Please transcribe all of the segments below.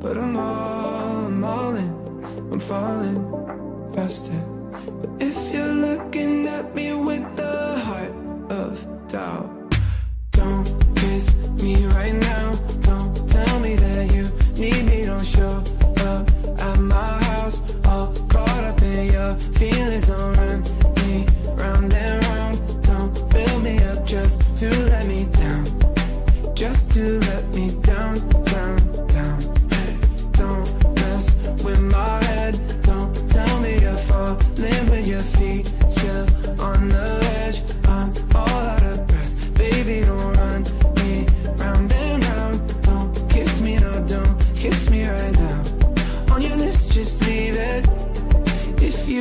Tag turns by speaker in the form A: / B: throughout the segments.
A: But I'm all, I'm all in. I'm falling faster. But if you're looking at me with the heart of doubt, don't kiss me right now. Don't tell me that you need me. Don't show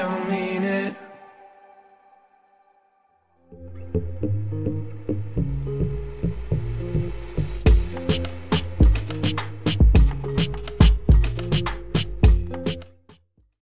A: Don't mean it.